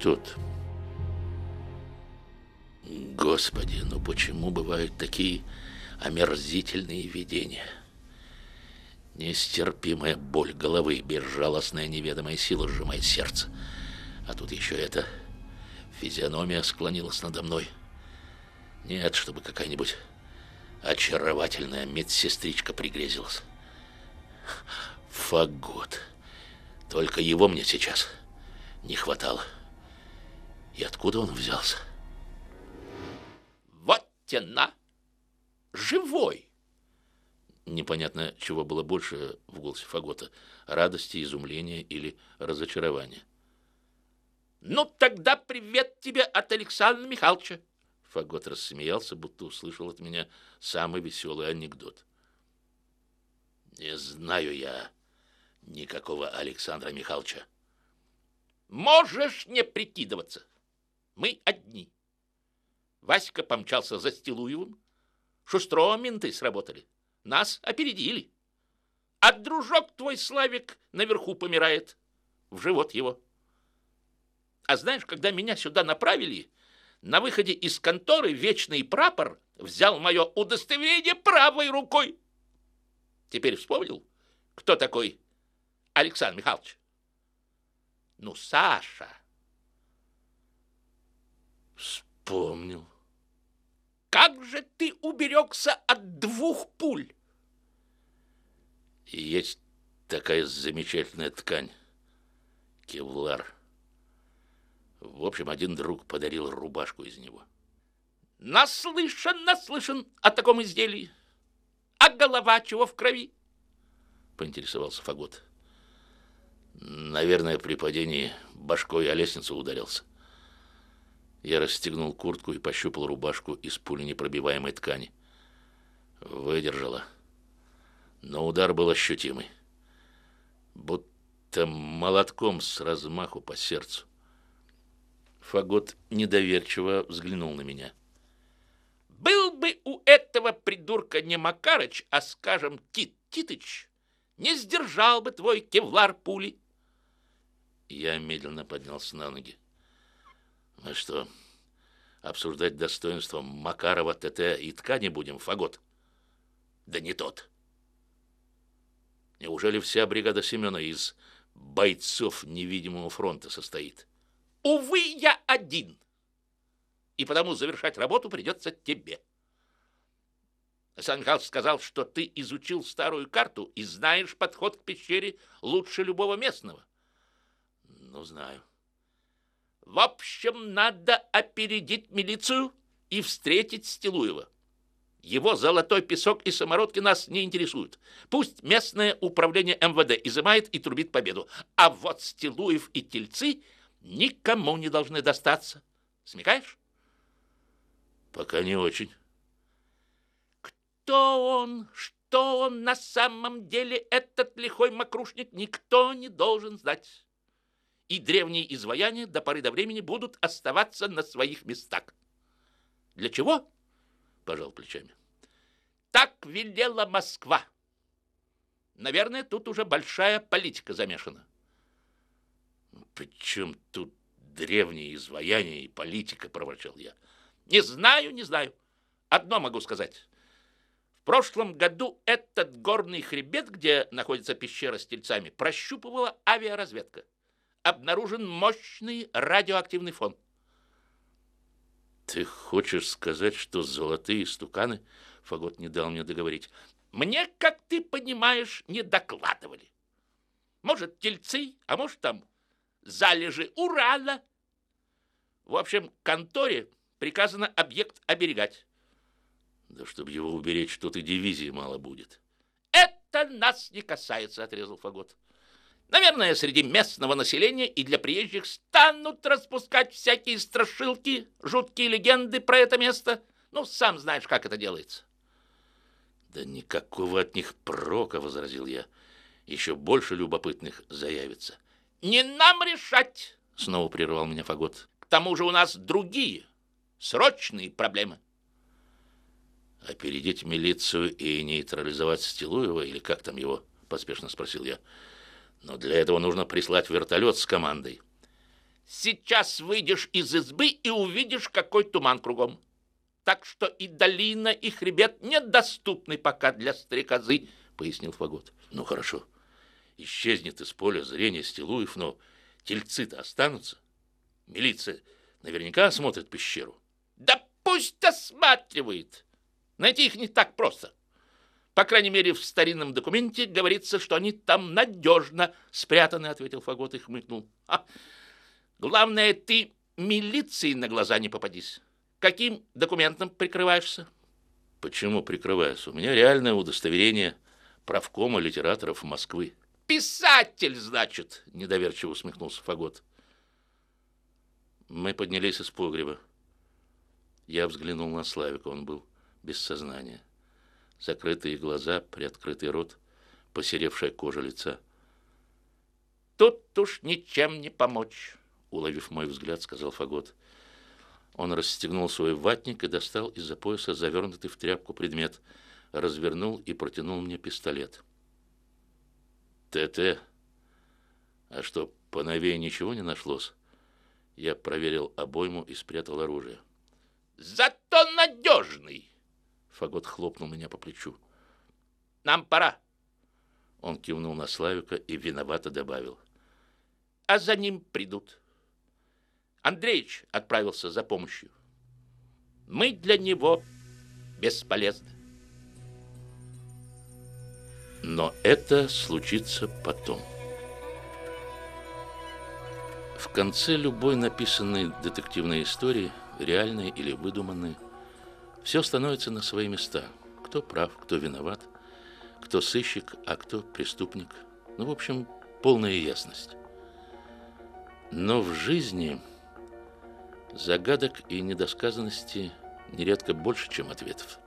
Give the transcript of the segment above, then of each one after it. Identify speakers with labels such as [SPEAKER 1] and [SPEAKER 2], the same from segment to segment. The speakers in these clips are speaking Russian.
[SPEAKER 1] Тот. Господи, ну почему бывают такие омерзительные видения? Нестерпимая боль головы, безжалостная неведомая сила сжимает сердце. А тут еще это физиономия склонилась надо мной. Нет, чтобы какая-нибудь очаровательная медсестричка пригрезилась. Фагот. Только его мне сейчас не хватало. И откуда он взялся?
[SPEAKER 2] Вот тена! Живой!
[SPEAKER 1] Непонятно, чего было больше в голосе Фагота. Радости, изумления или разочарования.
[SPEAKER 2] Ну, тогда привет тебе от Александра Михайловича.
[SPEAKER 1] Фагот рассмеялся, будто услышал от меня самый веселый анекдот. Не знаю я никакого Александра Михайловича.
[SPEAKER 2] Можешь не прикидываться. Мы одни. Васька помчался за Стилуевым. Шустро менты сработали. Нас опередили. А дружок твой, Славик, наверху помирает. В живот его. А знаешь, когда меня сюда направили, на выходе из конторы вечный прапор взял мое удостоверение правой рукой. Теперь вспомнил, кто такой Александр Михайлович? Ну, Саша.
[SPEAKER 1] Вспомнил.
[SPEAKER 2] Как же ты уберегся от двух пуль?
[SPEAKER 1] Есть такая замечательная ткань. Кевлар. В общем, один друг подарил рубашку из него.
[SPEAKER 2] Наслышан, наслышан о таком изделии. А голова чего в крови?
[SPEAKER 1] Поинтересовался Фагот. Наверное, при падении башкой о лестницу ударился. Я расстегнул куртку и пощупал рубашку из пуленепробиваемой ткани. Выдержала. Но удар был ощутимый. Будто молотком с размаху по сердцу. Фагот недоверчиво взглянул на меня.
[SPEAKER 2] «Был бы у этого придурка не Макарыч, а, скажем, Тит Титыч, не сдержал бы твой кевлар пули».
[SPEAKER 1] Я медленно поднялся на ноги. Мы что, обсуждать достоинство Макарова, ТТ и ткани будем, Фагот? Да не тот. Неужели вся бригада Семена из бойцов невидимого фронта состоит?
[SPEAKER 2] Увы, я один. И потому завершать работу придется тебе. Михайлович сказал, что ты изучил старую карту и знаешь подход к пещере лучше любого местного.
[SPEAKER 1] Ну, знаю.
[SPEAKER 2] В общем, надо опередить милицию и встретить Стилуева. Его золотой песок и самородки нас не интересуют. Пусть местное управление МВД изымает и трубит победу. А вот Стилуев и Тельцы никому не должны достаться. Смекаешь?
[SPEAKER 1] Пока не очень.
[SPEAKER 2] Кто он, что он на самом деле, этот лихой мокрушник, никто не должен знать. И древние изваяния до поры до времени будут оставаться на своих местах. Для чего? Пожал плечами. Так велела Москва. Наверное, тут уже большая политика замешана.
[SPEAKER 1] Причем тут древние изваяния и политика, проворчал я.
[SPEAKER 2] Не знаю, не знаю. Одно могу сказать. В прошлом году этот горный хребет, где находится пещера с тельцами, прощупывала авиаразведка. Обнаружен мощный радиоактивный фон.
[SPEAKER 1] Ты хочешь сказать, что золотые стуканы... Фагот не дал мне договорить.
[SPEAKER 2] Мне, как ты понимаешь, не докладывали. Может, тельцы, а может, там залежи урана. В общем, конторе приказано объект оберегать.
[SPEAKER 1] Да чтобы его уберечь, тут и дивизии мало будет.
[SPEAKER 2] Это нас не касается, отрезал Фагот. Наверное, среди местного населения и для приезжих станут распускать всякие страшилки, жуткие легенды про это место. Ну, сам знаешь, как это делается.
[SPEAKER 1] Да никакого от них прока, возразил я. Еще больше любопытных заявится.
[SPEAKER 2] Не нам решать,
[SPEAKER 1] снова прервал меня Фагот.
[SPEAKER 2] К тому же у нас другие, срочные проблемы.
[SPEAKER 1] Опередить милицию и нейтрализовать Стилуева, или как там его, поспешно спросил я. Но для этого нужно прислать вертолет с командой.
[SPEAKER 2] Сейчас выйдешь из избы и увидишь, какой туман кругом. Так что и долина, и хребет недоступны пока для стрекозы, пояснил Фагот.
[SPEAKER 1] Ну хорошо, исчезнет из поля зрения Стилуев, но тельцы-то останутся. Милиция наверняка осмотрит пещеру.
[SPEAKER 2] Да пусть осматривает. Найти их не так просто. По крайней мере, в старинном документе говорится, что они там надежно спрятаны, ответил Фагот и хмыкнул. А, главное, ты милиции на глаза не попадись. Каким документом прикрываешься?
[SPEAKER 1] Почему прикрываюсь? У меня реальное удостоверение правкома литераторов Москвы.
[SPEAKER 2] Писатель, значит, недоверчиво усмехнулся Фагот.
[SPEAKER 1] Мы поднялись из погреба. Я взглянул на Славика, он был без сознания. Закрытые глаза, приоткрытый рот, посеревшая кожа лица.
[SPEAKER 2] «Тут уж ничем не помочь», —
[SPEAKER 1] уловив мой взгляд, сказал Фагот. Он расстегнул свой ватник и достал из-за пояса завернутый в тряпку предмет, развернул и протянул мне пистолет. «ТТ? А что, по новее ничего не нашлось?» Я проверил обойму и спрятал оружие.
[SPEAKER 2] «Зато надежный!»
[SPEAKER 1] Фагот хлопнул меня по плечу.
[SPEAKER 2] «Нам пора!»
[SPEAKER 1] Он кивнул на Славика и виновато добавил.
[SPEAKER 2] «А за ним придут!» Андреич отправился за помощью. Мы для него бесполезны.
[SPEAKER 1] Но это случится потом. В конце любой написанной детективной истории, реальной или выдуманной, все становится на свои места. Кто прав, кто виноват, кто сыщик, а кто преступник. Ну, в общем, полная ясность. Но в жизни загадок и недосказанности нередко больше, чем ответов.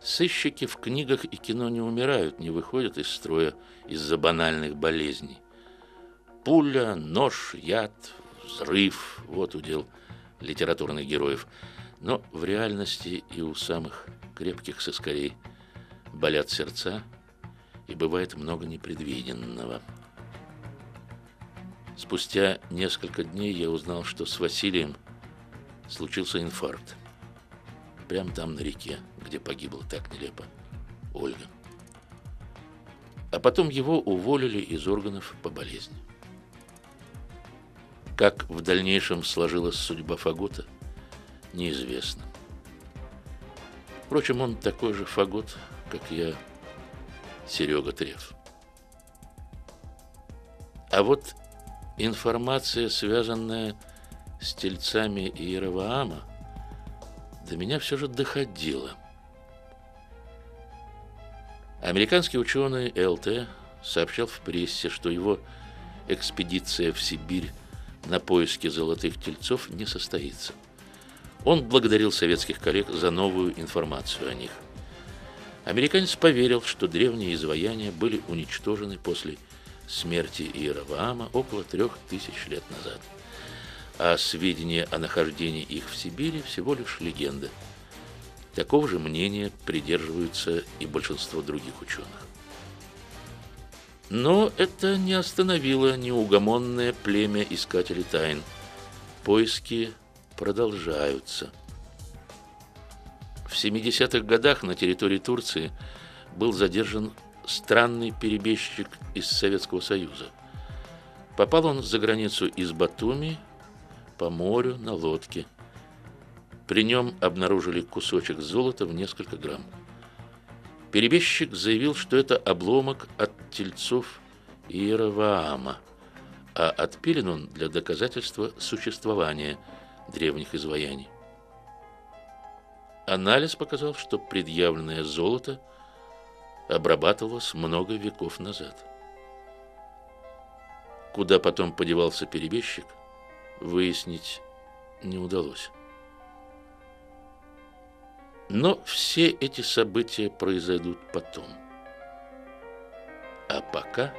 [SPEAKER 1] Сыщики в книгах и кино не умирают, не выходят из строя из-за банальных болезней. Пуля, нож, яд, взрыв – вот удел литературных героев. Но в реальности и у самых крепких сыскарей болят сердца, и бывает много непредвиденного. Спустя несколько дней я узнал, что с Василием случился инфаркт. Прямо там, на реке, где погибла так нелепо Ольга. А потом его уволили из органов по болезни. Как в дальнейшем сложилась судьба Фагота, неизвестно. Впрочем, он такой же Фагот, как я, Серега Треф. А вот информация, связанная с тельцами Иераваама, до меня все же доходила. Американский ученый ЛТ сообщал в прессе, что его экспедиция в Сибирь на поиски золотых тельцов не состоится. Он благодарил советских коллег за новую информацию о них. Американец поверил, что древние изваяния были уничтожены после смерти Иераваама около трех тысяч лет назад. А сведения о нахождении их в Сибири всего лишь легенда. Такого же мнения придерживаются и большинство других ученых. Но это не остановило неугомонное племя искателей тайн. Поиски продолжаются. В 70-х годах на территории Турции был задержан странный перебежчик из Советского Союза. Попал он за границу из Батуми по морю на лодке. При нем обнаружили кусочек золота в несколько грамм. Перебежчик заявил, что это обломок от тельцов Иераваама, а отпилен он для доказательства существования древних изваяний. Анализ показал, что предъявленное золото обрабатывалось много веков назад. Куда потом подевался перебежчик, выяснить не удалось. Но все эти события произойдут потом. А пока...